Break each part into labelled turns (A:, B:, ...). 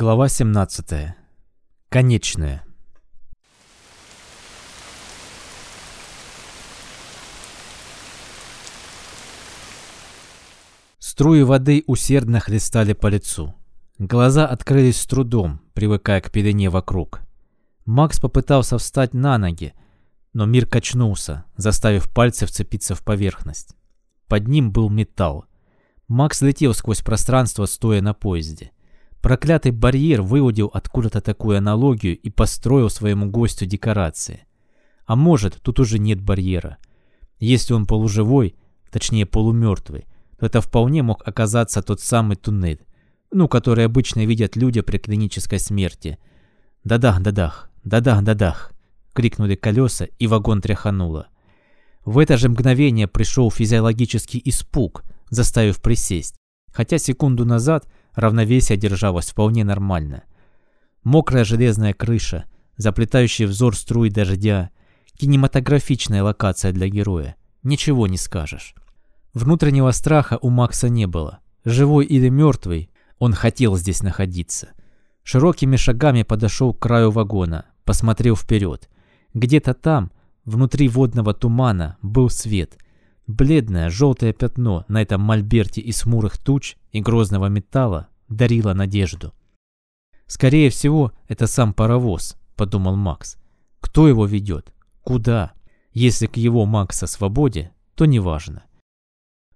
A: Глава 17. Конечная. Струи воды усердно хлестали по лицу. Глаза открылись с трудом, привыкая к пелене вокруг. Макс попытался встать на ноги, но мир качнулся, заставив пальцы вцепиться в поверхность. Под ним был металл. Макс летел сквозь пространство, стоя на поезде. Проклятый барьер выудил откуда-то такую аналогию и построил своему гостю декорации. А может, тут уже нет барьера. Если он полуживой, точнее полумертвый, то это вполне мог оказаться тот самый туннель, ну, который обычно видят люди при клинической смерти. «Да-дах, да-дах, да-дах, да-дах!» — крикнули колеса, и вагон тряхануло. В это же мгновение пришел физиологический испуг, заставив присесть, хотя секунду назад — равновесие держалось вполне нормально. Мокрая железная крыша, заплетающий взор струй дождя, кинематографичная локация для героя. Ничего не скажешь. Внутреннего страха у Макса не было. Живой или мертвый, он хотел здесь находиться. Широкими шагами подошел к краю вагона, посмотрел вперед. Где-то там, внутри водного тумана, был свет — Бледное желтое пятно на этом мольберте из хмурых туч и грозного металла дарило надежду. «Скорее всего, это сам паровоз», — подумал Макс. «Кто его ведет? Куда? Если к его Макса свободе, то неважно».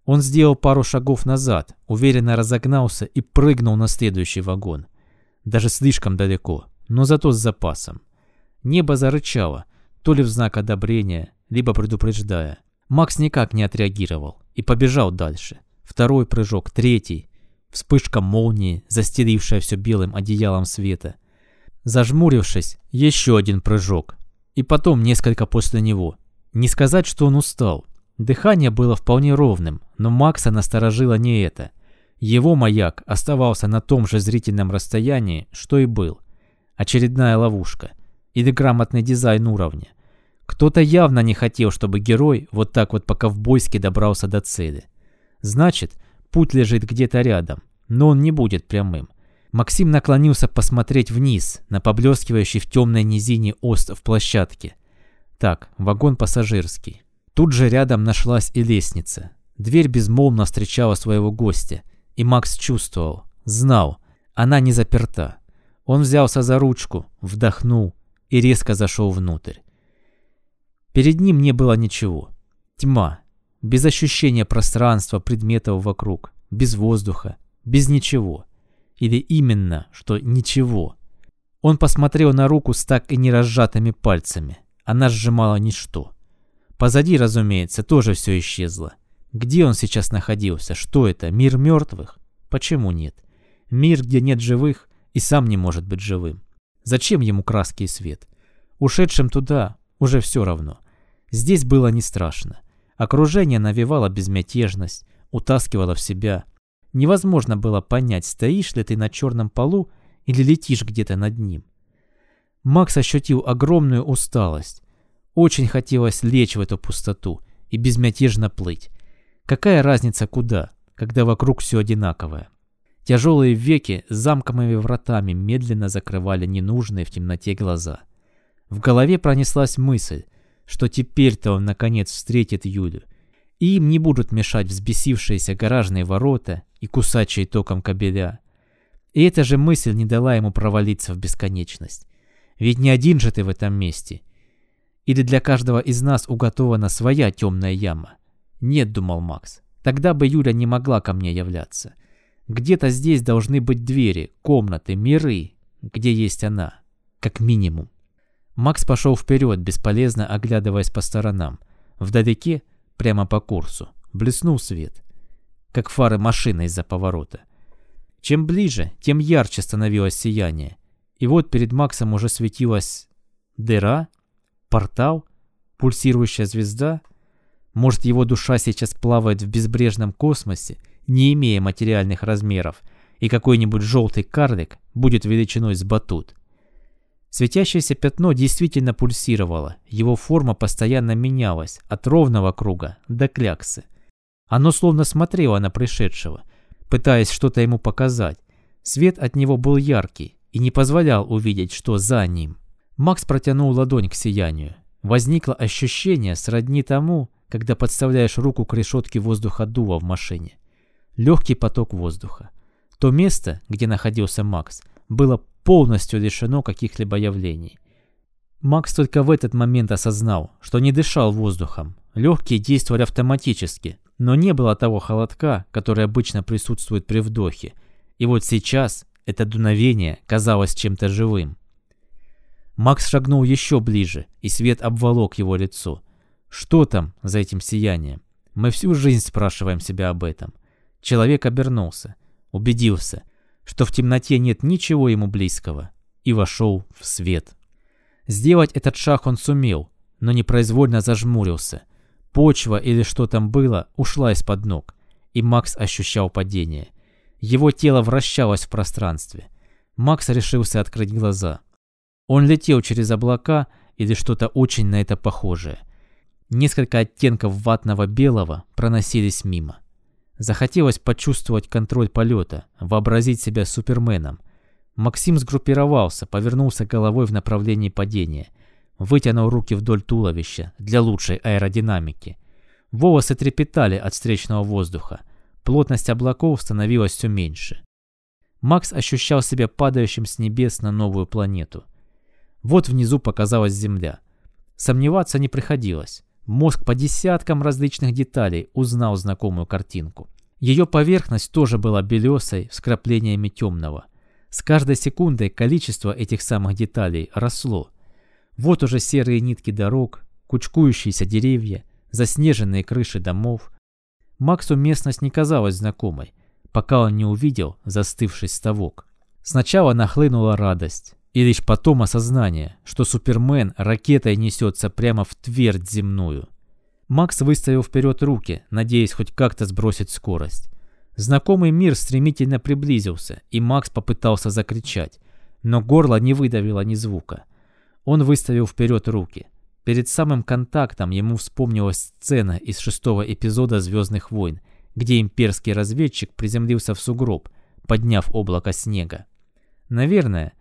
A: Он сделал пару шагов назад, уверенно разогнался и прыгнул на следующий вагон. Даже слишком далеко, но зато с запасом. Небо зарычало, то ли в знак одобрения, либо предупреждая. Макс никак не отреагировал и побежал дальше. Второй прыжок, третий. Вспышка молнии, застелившая все белым одеялом света. Зажмурившись, еще один прыжок. И потом несколько после него. Не сказать, что он устал. Дыхание было вполне ровным, но Макса насторожило не это. Его маяк оставался на том же зрительном расстоянии, что и был. Очередная ловушка. Или грамотный дизайн уровня. Кто-то явно не хотел, чтобы герой вот так вот по-ковбойски добрался до цели. Значит, путь лежит где-то рядом, но он не будет прямым. Максим наклонился посмотреть вниз, на поблескивающий в темной низине ост в площадке. Так, вагон пассажирский. Тут же рядом нашлась и лестница. Дверь безмолвно встречала своего гостя, и Макс чувствовал, знал, она не заперта. Он взялся за ручку, вдохнул и резко зашел внутрь. Перед ним не было ничего. Тьма. Без ощущения пространства, предметов вокруг. Без воздуха. Без ничего. Или именно, что ничего. Он посмотрел на руку с так и не разжатыми пальцами. Она сжимала ничто. Позади, разумеется, тоже все исчезло. Где он сейчас находился? Что это? Мир мертвых? Почему нет? Мир, где нет живых и сам не может быть живым. Зачем ему краски и свет? Ушедшим туда уже все равно. Здесь было не страшно. Окружение навевало безмятежность, утаскивало в себя. Невозможно было понять, стоишь ли ты на черном полу или летишь где-то над ним. Макс ощутил огромную усталость. Очень хотелось лечь в эту пустоту и безмятежно плыть. Какая разница куда, когда вокруг все одинаковое? Тяжелые веки с замковыми вратами медленно закрывали ненужные в темноте глаза. В голове пронеслась мысль, что теперь-то он наконец встретит Юлю, и им не будут мешать взбесившиеся гаражные ворота и кусачие током кабеля. И эта же мысль не дала ему провалиться в бесконечность. Ведь не один же ты в этом месте. Или для каждого из нас уготована своя темная яма? Нет, думал Макс, тогда бы Юля не могла ко мне являться. Где-то здесь должны быть двери, комнаты, миры, где есть она, как минимум. Макс пошел вперед, бесполезно оглядываясь по сторонам. Вдалеке, прямо по курсу, блеснул свет, как фары машины из-за поворота. Чем ближе, тем ярче становилось сияние. И вот перед Максом уже светилась дыра, портал, пульсирующая звезда. Может, его душа сейчас плавает в безбрежном космосе, не имея материальных размеров, и какой-нибудь желтый карлик будет величиной с батут. Светящееся пятно действительно пульсировало, его форма постоянно менялась, от ровного круга до кляксы. Оно словно смотрело на пришедшего, пытаясь что-то ему показать. Свет от него был яркий и не позволял увидеть, что за ним. Макс протянул ладонь к сиянию. Возникло ощущение сродни тому, когда подставляешь руку к решетке воздуходува в машине. Легкий поток воздуха. То место, где находился Макс, было полностью лишено каких-либо явлений. Макс только в этот момент осознал, что не дышал воздухом. Легкие действовали автоматически, но не было того холодка, который обычно присутствует при вдохе, и вот сейчас это дуновение казалось чем-то живым. Макс шагнул еще ближе, и свет обволок его лицо. Что там за этим сиянием? Мы всю жизнь спрашиваем себя об этом. Человек обернулся, убедился, что в темноте нет ничего ему близкого, и вошел в свет. Сделать этот шаг он сумел, но непроизвольно зажмурился. Почва или что там было ушла из-под ног, и Макс ощущал падение. Его тело вращалось в пространстве. Макс решился открыть глаза. Он летел через облака или что-то очень на это похожее. Несколько оттенков ватного белого проносились мимо. Захотелось почувствовать контроль полета, вообразить себя суперменом. Максим сгруппировался, повернулся головой в направлении падения, вытянул руки вдоль туловища для лучшей аэродинамики. Волосы трепетали от встречного воздуха. Плотность облаков становилась все меньше. Макс ощущал себя падающим с небес на новую планету. Вот внизу показалась Земля. Сомневаться не приходилось. Мозг по десяткам различных деталей узнал знакомую картинку. Ее поверхность тоже была белесой, с краплениями темного. С каждой секундой количество этих самых деталей росло. Вот уже серые нитки дорог, кучкующиеся деревья, заснеженные крыши домов, Максу местность не казалась знакомой, пока он не увидел застывший ставок. Сначала нахлынула радость, и лишь потом осознание, что Супермен ракетой несется прямо в твердь земную. Макс выставил вперед руки, надеясь хоть как-то сбросить скорость. Знакомый мир стремительно приблизился, и Макс попытался закричать, но горло не выдавило ни звука. Он выставил вперед руки. Перед самым контактом ему вспомнилась сцена из шестого эпизода «Звездных войн», где имперский разведчик приземлился в сугроб, подняв облако снега. Наверное,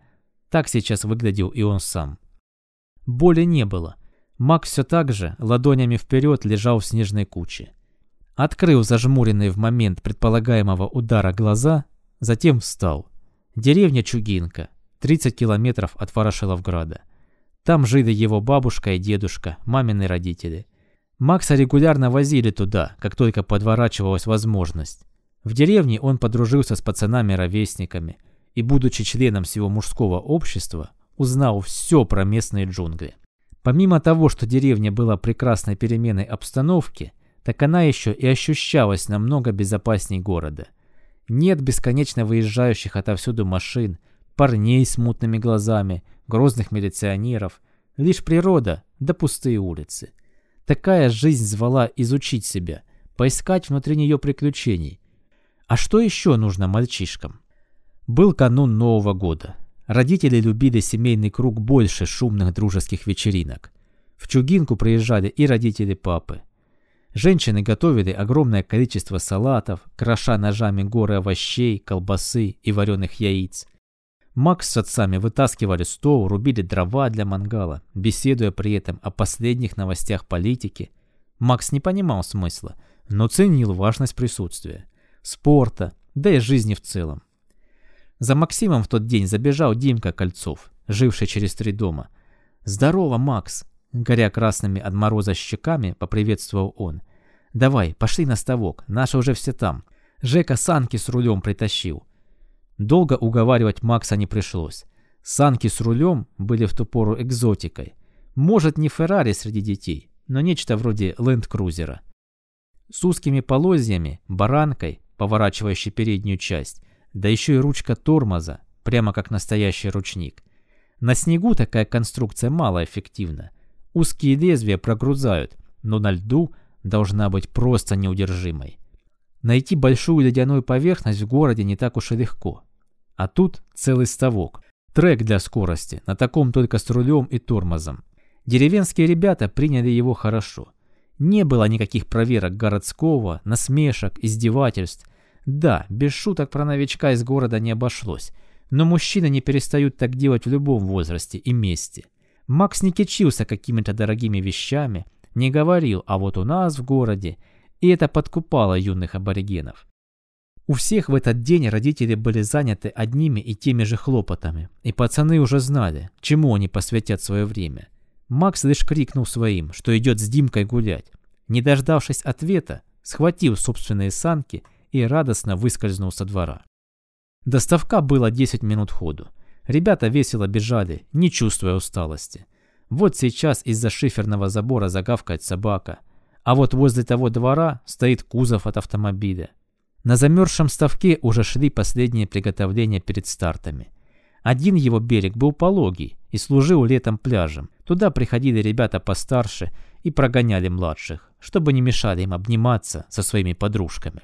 A: так сейчас выглядел и он сам. Боли не было. Макс все так же, ладонями вперед, лежал в снежной куче. Открыл зажмуренные в момент предполагаемого удара глаза, затем встал. Деревня Чугинка, 30 километров от Ворошиловграда. Там жили его бабушка и дедушка, мамины родители. Макса регулярно возили туда, как только подворачивалась возможность. В деревне он подружился с пацанами-ровесниками и, будучи членом всего мужского общества, узнал все про местные джунгли. Помимо того, что деревня была прекрасной переменой обстановки, так она еще и ощущалась намного безопасней города. Нет бесконечно выезжающих отовсюду машин, парней с мутными глазами, грозных милиционеров, лишь природа да пустые улицы. Такая жизнь звала изучить себя, поискать внутри нее приключений. А что еще нужно мальчишкам? Был канун Нового года. Родители любили семейный круг больше шумных дружеских вечеринок. В Чугинку приезжали и родители папы. Женщины готовили огромное количество салатов, кроша ножами горы овощей, колбасы и вареных яиц. Макс с отцами вытаскивали стол, рубили дрова для мангала, беседуя при этом о последних новостях политики. Макс не понимал смысла, но ценил важность присутствия, спорта, да и жизни в целом. За Максимом в тот день забежал Димка Кольцов, живший через три дома. «Здорово, Макс!» Горя красными от мороза щеками, поприветствовал он. «Давай, пошли на ставок, наши уже все там. Жека санки с рулем притащил. Долго уговаривать Макса не пришлось. Санки с рулем были в ту пору экзотикой. Может, не Феррари среди детей, но нечто вроде ленд-крузера. С узкими полозьями, баранкой, поворачивающей переднюю часть, да еще и ручка тормоза, прямо как настоящий ручник. На снегу такая конструкция малоэффективна. Узкие лезвия прогрузают, но на льду должна быть просто неудержимой. Найти большую ледяную поверхность в городе не так уж и легко. А тут целый ставок. Трек для скорости, на таком только с рулем и тормозом. Деревенские ребята приняли его хорошо. Не было никаких проверок городского, насмешек, издевательств. Да, без шуток про новичка из города не обошлось, но мужчины не перестают так делать в любом возрасте и месте. Макс не кичился какими-то дорогими вещами, не говорил «а вот у нас в городе», и это подкупало юных аборигенов. У всех в этот день родители были заняты одними и теми же хлопотами, и пацаны уже знали, чему они посвятят свое время. Макс лишь крикнул своим, что идет с Димкой гулять. Не дождавшись ответа, схватил собственные санки и радостно выскользнул со двора. Доставка было 10 минут ходу. Ребята весело бежали, не чувствуя усталости. Вот сейчас из-за шиферного забора загавкает собака, а вот возле того двора стоит кузов от автомобиля. На замерзшем ставке уже шли последние приготовления перед стартами. Один его берег был пологий и служил летом пляжем. Туда приходили ребята постарше и прогоняли младших, чтобы не мешали им обниматься со своими подружками.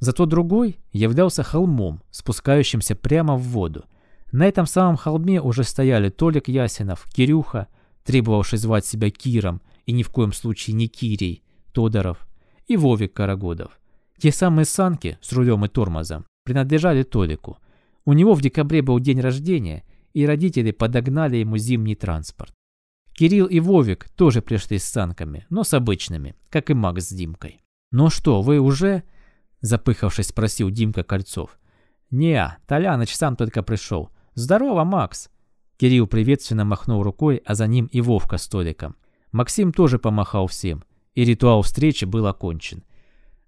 A: Зато другой являлся холмом, спускающимся прямо в воду. На этом самом холме уже стояли Толик Ясинов, Кирюха, требовавший звать себя Киром и ни в коем случае не Кирей, Тодоров и Вовик Карагодов. Те самые санки с рулем и тормозом принадлежали Толику. У него в декабре был день рождения, и родители подогнали ему зимний транспорт. Кирилл и Вовик тоже пришли с санками, но с обычными, как и Макс с Димкой. «Ну что, вы уже?» – запыхавшись, спросил Димка Кольцов. «Не, Толяныч сам только пришел. Здорово, Макс!» Кирилл приветственно махнул рукой, а за ним и Вовка с Толиком. Максим тоже помахал всем, и ритуал встречи был окончен.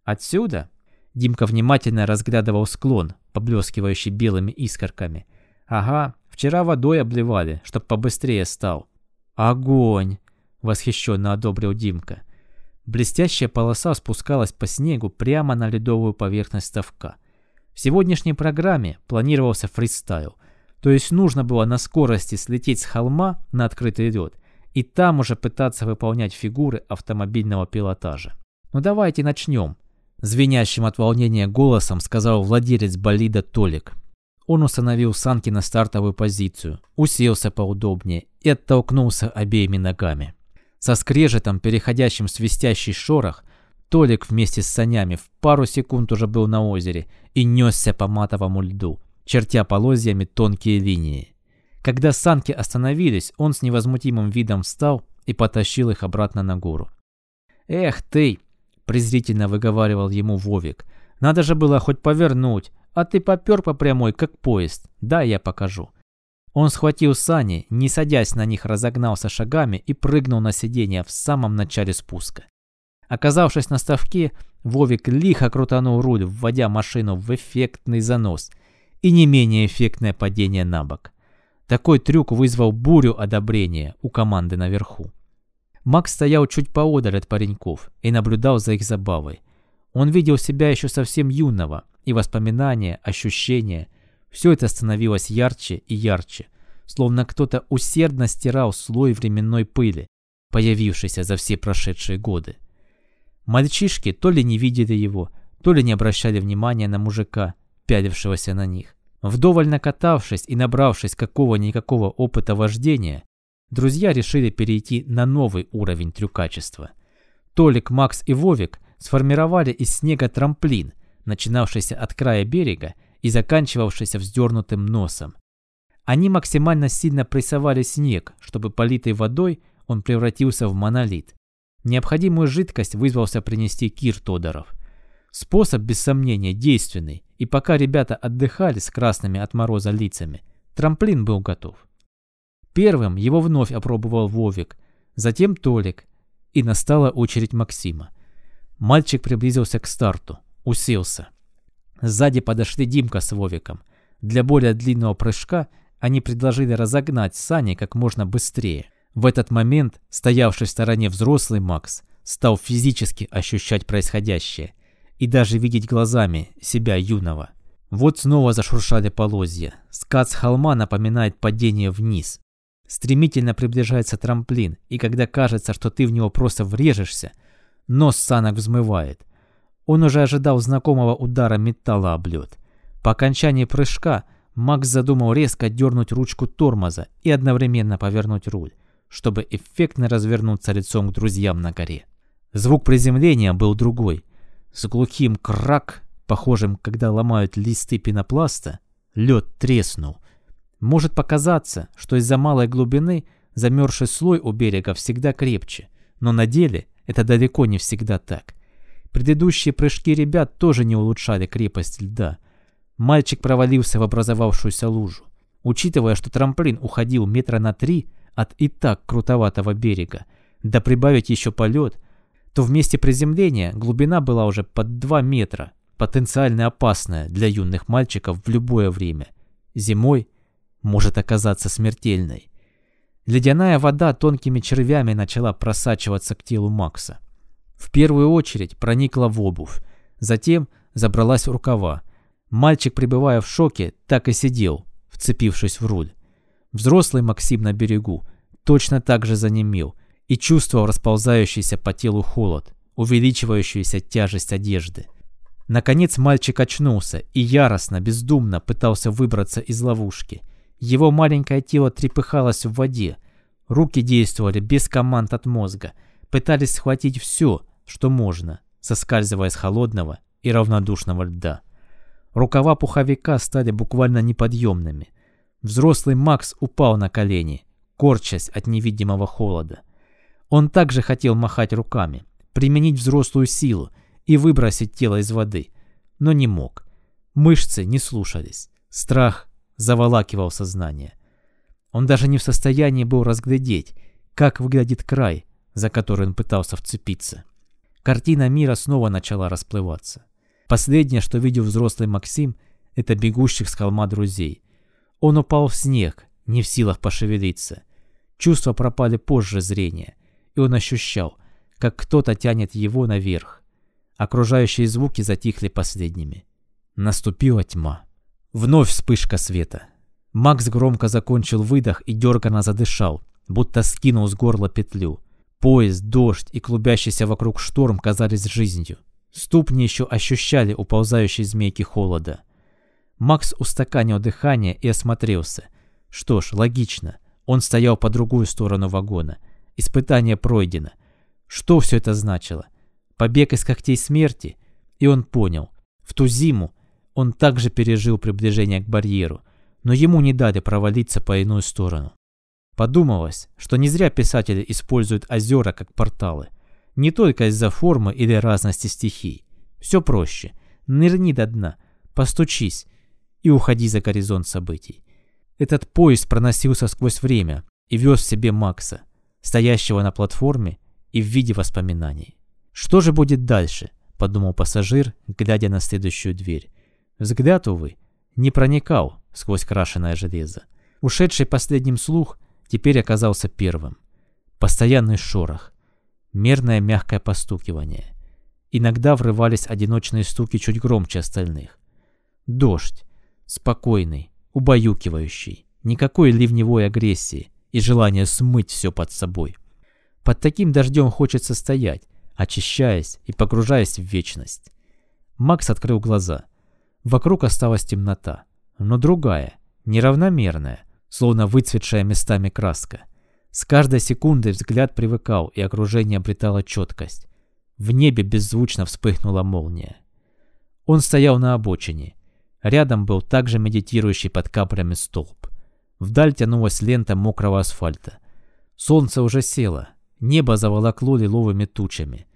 A: Отсюда Димка внимательно разглядывал склон, поблескивающий белыми искорками. Ага, вчера водой обливали, чтоб побыстрее стал. Огонь! Восхищенно одобрил Димка. Блестящая полоса спускалась по снегу прямо на ледовую поверхность ставка. В сегодняшней программе планировался фристайл, то есть нужно было на скорости слететь с холма на открытый лед и там уже пытаться выполнять фигуры автомобильного пилотажа. Ну давайте начнем, Звенящим от волнения голосом сказал владелец болида Толик. Он установил санки на стартовую позицию, уселся поудобнее и оттолкнулся обеими ногами. Со скрежетом, переходящим в свистящий шорох, Толик вместе с санями в пару секунд уже был на озере и несся по матовому льду, чертя полозьями тонкие линии. Когда санки остановились, он с невозмутимым видом встал и потащил их обратно на гору. «Эх ты!» презрительно выговаривал ему Вовик. «Надо же было хоть повернуть, а ты попер по прямой, как поезд. Да, я покажу». Он схватил сани, не садясь на них, разогнался шагами и прыгнул на сиденье в самом начале спуска. Оказавшись на ставке, Вовик лихо крутанул руль, вводя машину в эффектный занос и не менее эффектное падение на бок. Такой трюк вызвал бурю одобрения у команды наверху. Макс стоял чуть поодаль от пареньков и наблюдал за их забавой. Он видел себя еще совсем юного, и воспоминания, ощущения – все это становилось ярче и ярче, словно кто-то усердно стирал слой временной пыли, появившейся за все прошедшие годы. Мальчишки то ли не видели его, то ли не обращали внимания на мужика, пялившегося на них. Вдоволь накатавшись и набравшись какого-никакого опыта вождения, друзья решили перейти на новый уровень трюкачества. Толик, Макс и Вовик сформировали из снега трамплин, начинавшийся от края берега и заканчивавшийся вздернутым носом. Они максимально сильно прессовали снег, чтобы политой водой он превратился в монолит. Необходимую жидкость вызвался принести Кир Тодоров. Способ, без сомнения, действенный, и пока ребята отдыхали с красными от мороза лицами, трамплин был готов. Первым его вновь опробовал Вовик, затем Толик, и настала очередь Максима. Мальчик приблизился к старту, уселся. Сзади подошли Димка с Вовиком. Для более длинного прыжка они предложили разогнать сани как можно быстрее. В этот момент стоявший в стороне взрослый Макс стал физически ощущать происходящее и даже видеть глазами себя юного. Вот снова зашуршали полозья. Скат с холма напоминает падение вниз. Стремительно приближается трамплин, и когда кажется, что ты в него просто врежешься, нос санок взмывает. Он уже ожидал знакомого удара металла об лед. По окончании прыжка Макс задумал резко дернуть ручку тормоза и одновременно повернуть руль, чтобы эффектно развернуться лицом к друзьям на горе. Звук приземления был другой. С глухим крак похожим, когда ломают листы пенопласта, лед треснул. Может показаться, что из-за малой глубины замерзший слой у берега всегда крепче, но на деле это далеко не всегда так. Предыдущие прыжки ребят тоже не улучшали крепость льда. Мальчик провалился в образовавшуюся лужу. Учитывая, что трамплин уходил метра на три от и так крутоватого берега, да прибавить еще полет, то в месте приземления глубина была уже под 2 метра, потенциально опасная для юных мальчиков в любое время. Зимой может оказаться смертельной. Ледяная вода тонкими червями начала просачиваться к телу Макса. В первую очередь проникла в обувь, затем забралась в рукава. Мальчик, пребывая в шоке, так и сидел, вцепившись в руль. Взрослый Максим на берегу точно так же занемел и чувствовал расползающийся по телу холод, увеличивающуюся тяжесть одежды. Наконец мальчик очнулся и яростно, бездумно пытался выбраться из ловушки. Его маленькое тело трепыхалось в воде. Руки действовали без команд от мозга, пытались схватить все, что можно, соскальзывая с холодного и равнодушного льда. Рукава пуховика стали буквально неподъемными. Взрослый Макс упал на колени, корчась от невидимого холода. Он также хотел махать руками, применить взрослую силу и выбросить тело из воды, но не мог. Мышцы не слушались. Страх заволакивал сознание. Он даже не в состоянии был разглядеть, как выглядит край, за который он пытался вцепиться. Картина мира снова начала расплываться. Последнее, что видел взрослый Максим, это бегущих с холма друзей. Он упал в снег, не в силах пошевелиться. Чувства пропали позже зрения, и он ощущал, как кто-то тянет его наверх. Окружающие звуки затихли последними. Наступила тьма. Вновь вспышка света. Макс громко закончил выдох и дерганно задышал, будто скинул с горла петлю. Поезд, дождь и клубящийся вокруг шторм казались жизнью. Ступни еще ощущали уползающие змейки холода. Макс устаканил дыхание и осмотрелся. Что ж, логично. Он стоял по другую сторону вагона. Испытание пройдено. Что все это значило? Побег из когтей смерти? И он понял. В ту зиму он также пережил приближение к барьеру, но ему не дали провалиться по иную сторону. Подумалось, что не зря писатели используют озера как порталы – не только из-за формы или разности стихий. Все проще. Нырни до дна, постучись и уходи за горизонт событий. Этот поезд проносился сквозь время и вез в себе Макса, стоящего на платформе и в виде воспоминаний. «Что же будет дальше?» – подумал пассажир, глядя на следующую дверь. Взгляд, увы, не проникал сквозь крашеное железо. Ушедший последним слух теперь оказался первым. Постоянный шорох, мерное мягкое постукивание. Иногда врывались одиночные стуки чуть громче остальных. Дождь. Спокойный, убаюкивающий. Никакой ливневой агрессии и желания смыть все под собой. Под таким дождем хочется стоять, очищаясь и погружаясь в вечность. Макс открыл глаза. Вокруг осталась темнота, но другая, неравномерная, словно выцветшая местами краска. С каждой секундой взгляд привыкал, и окружение обретало четкость. В небе беззвучно вспыхнула молния. Он стоял на обочине. Рядом был также медитирующий под каплями столб. Вдаль тянулась лента мокрого асфальта. Солнце уже село. Небо заволокло лиловыми тучами.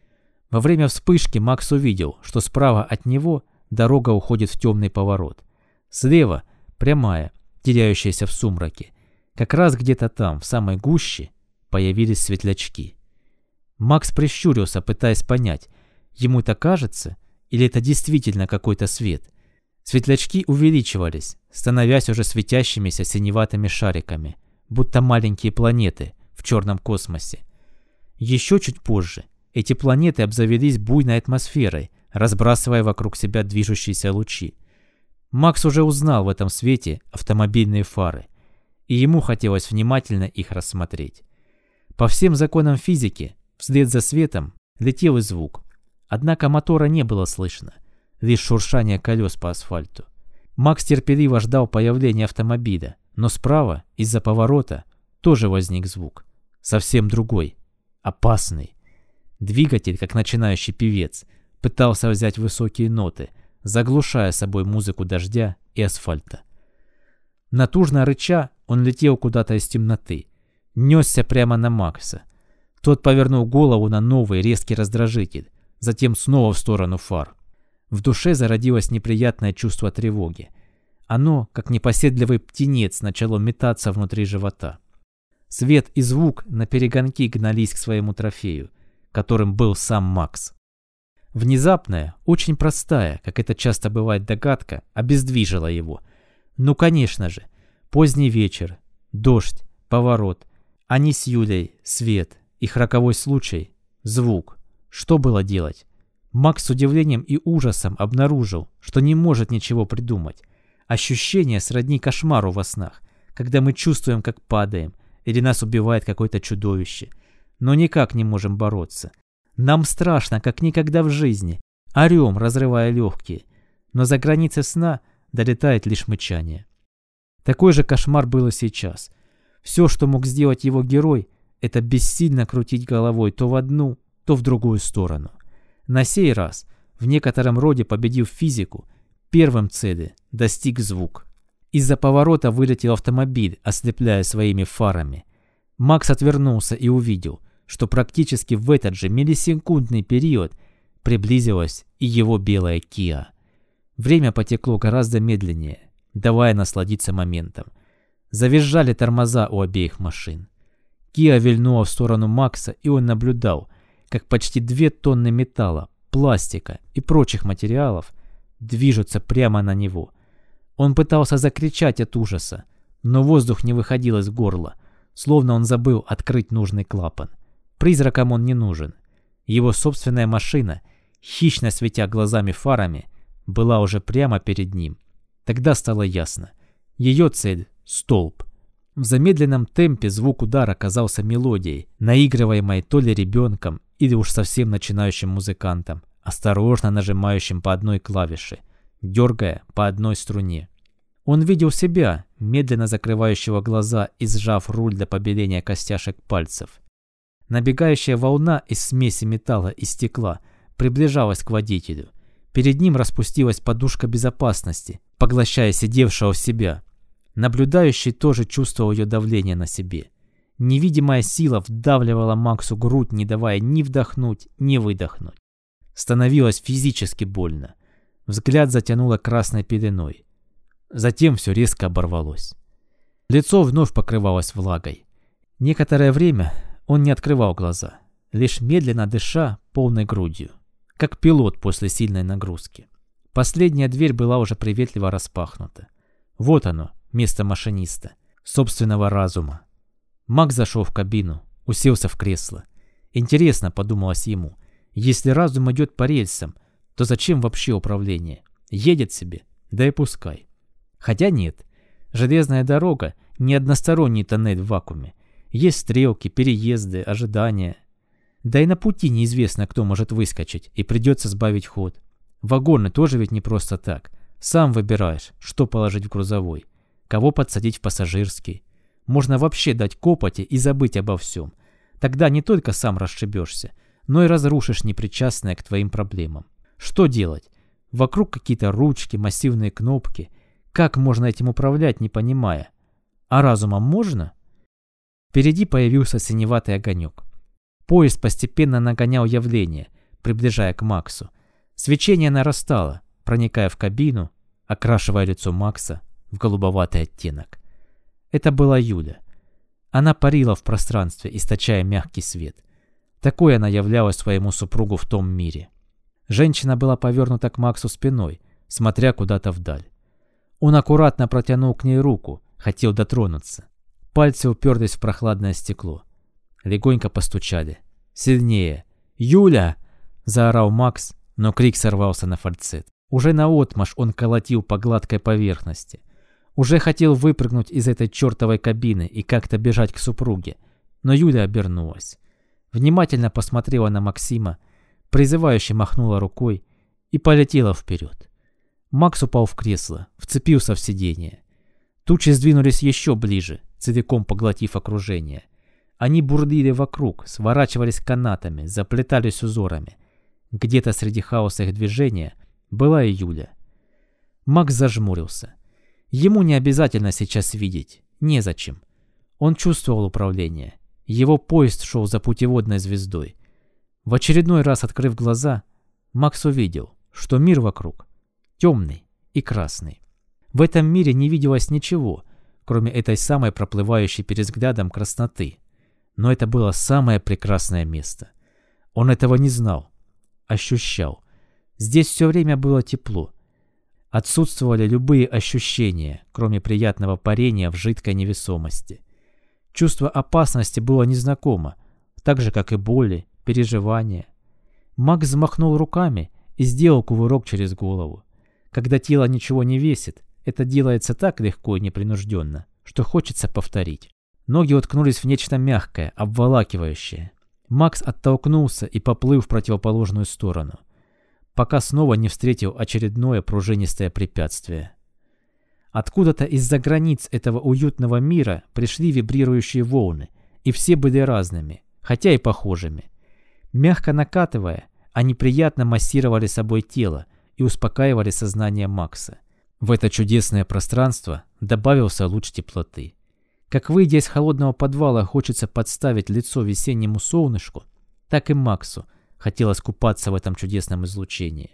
A: Во время вспышки Макс увидел, что справа от него дорога уходит в темный поворот. Слева – прямая, теряющаяся в сумраке. Как раз где-то там, в самой гуще, появились светлячки. Макс прищурился, пытаясь понять, ему это кажется или это действительно какой-то свет. Светлячки увеличивались, становясь уже светящимися синеватыми шариками, будто маленькие планеты в черном космосе. Еще чуть позже эти планеты обзавелись буйной атмосферой, разбрасывая вокруг себя движущиеся лучи. Макс уже узнал в этом свете автомобильные фары и ему хотелось внимательно их рассмотреть. По всем законам физики, вслед за светом летел и звук. Однако мотора не было слышно, лишь шуршание колес по асфальту. Макс терпеливо ждал появления автомобиля, но справа, из-за поворота, тоже возник звук. Совсем другой. Опасный. Двигатель, как начинающий певец, пытался взять высокие ноты, заглушая собой музыку дождя и асфальта. Натужно рыча, он летел куда-то из темноты. Несся прямо на Макса. Тот повернул голову на новый резкий раздражитель, затем снова в сторону фар. В душе зародилось неприятное чувство тревоги. Оно, как непоседливый птенец, начало метаться внутри живота. Свет и звук на перегонки гнались к своему трофею, которым был сам Макс. Внезапная, очень простая, как это часто бывает догадка, обездвижила его. Ну, конечно же, поздний вечер, дождь, поворот, они с Юлей, свет, их роковой случай, звук. Что было делать? Макс с удивлением и ужасом обнаружил, что не может ничего придумать. Ощущение сродни кошмару во снах, когда мы чувствуем, как падаем, или нас убивает какое-то чудовище. Но никак не можем бороться. Нам страшно, как никогда в жизни. Орем, разрывая легкие. Но за границей сна долетает лишь мычание. Такой же кошмар было сейчас. Все, что мог сделать его герой, это бессильно крутить головой то в одну, то в другую сторону. На сей раз, в некотором роде победив физику, первым цели достиг звук. Из-за поворота вылетел автомобиль, ослепляя своими фарами. Макс отвернулся и увидел, что практически в этот же миллисекундный период приблизилась и его белая Киа. Время потекло гораздо медленнее, давая насладиться моментом. Завизжали тормоза у обеих машин. Киа вильнула в сторону Макса, и он наблюдал, как почти две тонны металла, пластика и прочих материалов движутся прямо на него – он пытался закричать от ужаса, но воздух не выходил из горла, словно он забыл открыть нужный клапан. Призракам он не нужен. Его собственная машина, хищно светя глазами фарами, была уже прямо перед ним. Тогда стало ясно. Ее цель — столб. В замедленном темпе звук удара казался мелодией, наигрываемой то ли ребенком, или уж совсем начинающим музыкантом, осторожно нажимающим по одной клавише — дергая по одной струне. Он видел себя, медленно закрывающего глаза и сжав руль до побеления костяшек пальцев. Набегающая волна из смеси металла и стекла приближалась к водителю. Перед ним распустилась подушка безопасности, поглощая сидевшего в себя. Наблюдающий тоже чувствовал ее давление на себе. Невидимая сила вдавливала Максу грудь, не давая ни вдохнуть, ни выдохнуть. Становилось физически больно. Взгляд затянуло красной пеленой. Затем все резко оборвалось. Лицо вновь покрывалось влагой. Некоторое время он не открывал глаза, лишь медленно дыша полной грудью, как пилот после сильной нагрузки. Последняя дверь была уже приветливо распахнута. Вот оно, место машиниста, собственного разума. Макс зашел в кабину, уселся в кресло. Интересно, подумалось ему, если разум идет по рельсам, то зачем вообще управление? Едет себе, да и пускай. Хотя нет, железная дорога – не односторонний тоннель в вакууме. Есть стрелки, переезды, ожидания. Да и на пути неизвестно, кто может выскочить, и придется сбавить ход. Вагоны тоже ведь не просто так. Сам выбираешь, что положить в грузовой, кого подсадить в пассажирский. Можно вообще дать копоти и забыть обо всем. Тогда не только сам расшибешься, но и разрушишь непричастное к твоим проблемам. Что делать? Вокруг какие-то ручки, массивные кнопки. Как можно этим управлять, не понимая? А разумом можно? Впереди появился синеватый огонек. Поезд постепенно нагонял явление, приближая к Максу. Свечение нарастало, проникая в кабину, окрашивая лицо Макса в голубоватый оттенок. Это была Юля. Она парила в пространстве, источая мягкий свет. Такой она являлась своему супругу в том мире. Женщина была повернута к Максу спиной, смотря куда-то вдаль. Он аккуратно протянул к ней руку, хотел дотронуться. Пальцы уперлись в прохладное стекло. Легонько постучали. Сильнее. «Юля!» – заорал Макс, но крик сорвался на фальцет. Уже наотмашь он колотил по гладкой поверхности. Уже хотел выпрыгнуть из этой чертовой кабины и как-то бежать к супруге. Но Юля обернулась. Внимательно посмотрела на Максима призывающе махнула рукой и полетела вперед. Макс упал в кресло, вцепился в сиденье. Тучи сдвинулись еще ближе, целиком поглотив окружение. Они бурлили вокруг, сворачивались канатами, заплетались узорами. Где-то среди хаоса их движения была и Юля. Макс зажмурился. Ему не обязательно сейчас видеть. Незачем. Он чувствовал управление. Его поезд шел за путеводной звездой. В очередной раз открыв глаза, Макс увидел, что мир вокруг темный и красный. В этом мире не виделось ничего, кроме этой самой проплывающей перед взглядом красноты. Но это было самое прекрасное место. Он этого не знал, ощущал. Здесь все время было тепло. Отсутствовали любые ощущения, кроме приятного парения в жидкой невесомости. Чувство опасности было незнакомо, так же, как и боли, переживания. Макс взмахнул руками и сделал кувырок через голову. Когда тело ничего не весит, это делается так легко и непринужденно, что хочется повторить. Ноги уткнулись в нечто мягкое, обволакивающее. Макс оттолкнулся и поплыл в противоположную сторону, пока снова не встретил очередное пружинистое препятствие. Откуда-то из-за границ этого уютного мира пришли вибрирующие волны, и все были разными, хотя и похожими. Мягко накатывая, они приятно массировали собой тело и успокаивали сознание Макса. В это чудесное пространство добавился луч теплоты. Как выйдя из холодного подвала хочется подставить лицо весеннему солнышку, так и Максу хотелось купаться в этом чудесном излучении.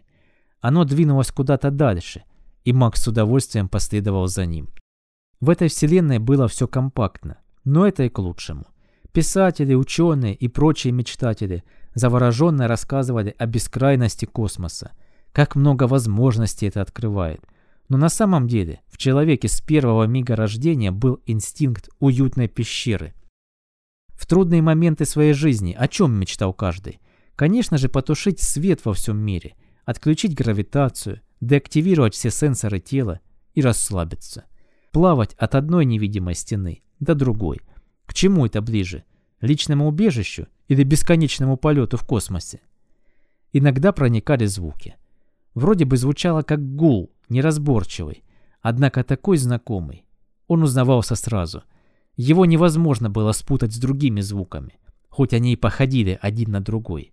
A: Оно двинулось куда-то дальше, и Макс с удовольствием последовал за ним. В этой вселенной было все компактно, но это и к лучшему. Писатели, ученые и прочие мечтатели завороженно рассказывали о бескрайности космоса, как много возможностей это открывает. Но на самом деле в человеке с первого мига рождения был инстинкт уютной пещеры. В трудные моменты своей жизни о чем мечтал каждый? Конечно же, потушить свет во всем мире, отключить гравитацию, деактивировать все сенсоры тела и расслабиться. Плавать от одной невидимой стены до другой. К чему это ближе? Личному убежищу или бесконечному полету в космосе? Иногда проникали звуки. Вроде бы звучало как гул, неразборчивый, однако такой знакомый. Он узнавался сразу. Его невозможно было спутать с другими звуками, хоть они и походили один на другой.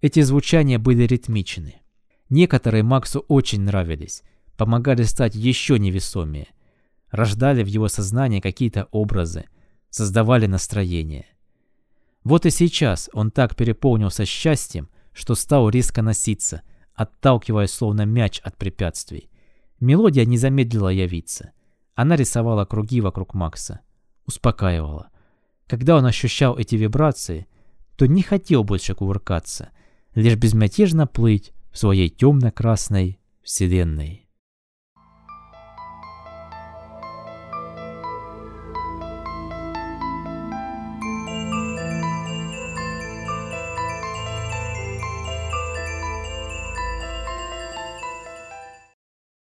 A: Эти звучания были ритмичны. Некоторые Максу очень нравились, помогали стать еще невесомее, рождали в его сознании какие-то образы, создавали настроение. Вот и сейчас он так переполнился счастьем, что стал резко носиться, отталкивая словно мяч от препятствий. Мелодия не замедлила явиться. Она рисовала круги вокруг Макса, успокаивала. Когда он ощущал эти вибрации, то не хотел больше кувыркаться, лишь безмятежно плыть, в своей темно-красной вселенной.